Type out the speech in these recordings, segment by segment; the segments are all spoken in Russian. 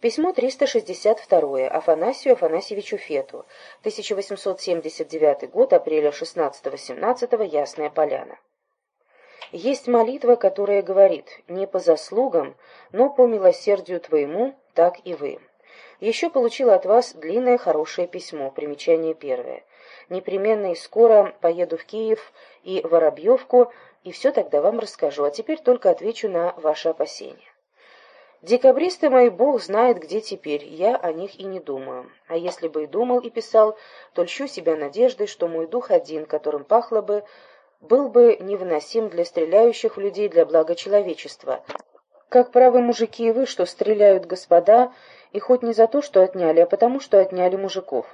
Письмо 362 Афанасию Афанасьевичу Фету. 1879 год, апреля 16-17, Ясная Поляна. Есть молитва, которая говорит «Не по заслугам, но по милосердию Твоему, так и вы». Еще получил от вас длинное хорошее письмо, примечание первое. Непременно и скоро поеду в Киев и Воробьевку, и все тогда вам расскажу, а теперь только отвечу на ваши опасения. Декабристы мои, бог знает, где теперь, я о них и не думаю. А если бы и думал и писал, то льщу себя надеждой, что мой дух один, которым пахло бы, был бы невыносим для стреляющих людей для блага человечества. Как правы мужики и вы, что стреляют господа, и хоть не за то, что отняли, а потому, что отняли мужиков.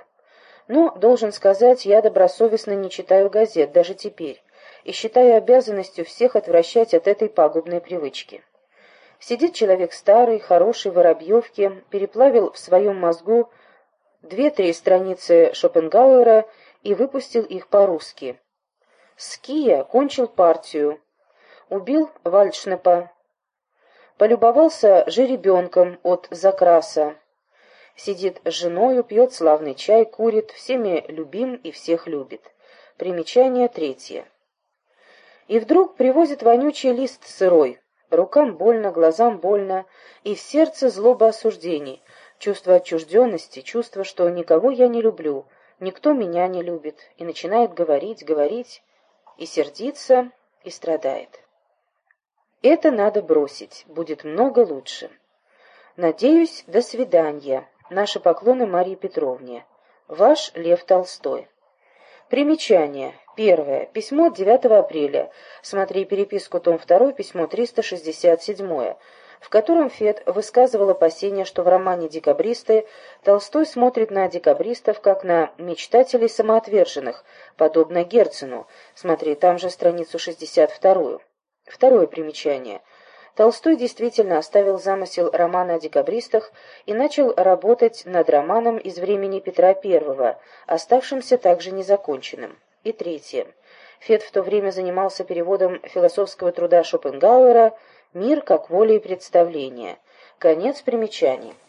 Но, должен сказать, я добросовестно не читаю газет, даже теперь, и считаю обязанностью всех отвращать от этой пагубной привычки. Сидит человек старый, хороший, воробьевки, переплавил в своем мозгу две-три страницы Шопенгауэра и выпустил их по-русски. Ския кончил партию, убил Вальдшнепа, полюбовался жеребенком от закраса, сидит с женою, пьет славный чай, курит, всеми любим и всех любит. Примечание третье. И вдруг привозит вонючий лист сырой, Рукам больно, глазам больно, и в сердце злоба осуждений, чувство отчужденности, чувство, что никого я не люблю, никто меня не любит, и начинает говорить, говорить, и сердится, и страдает. Это надо бросить, будет много лучше. Надеюсь, до свидания. Наши поклоны Марии Петровне. Ваш Лев Толстой. Примечание. Первое. Письмо 9 апреля. Смотри переписку, том 2, письмо 367, в котором Фет высказывал опасения, что в романе «Декабристы» Толстой смотрит на декабристов как на мечтателей самоотверженных, подобно Герцену. Смотри, там же страницу 62. Второе примечание. Толстой действительно оставил замысел романа о декабристах и начал работать над романом из времени Петра I, оставшимся также незаконченным. И третье. Фет в то время занимался переводом философского труда Шопенгауэра «Мир как воля и представление». Конец примечаний.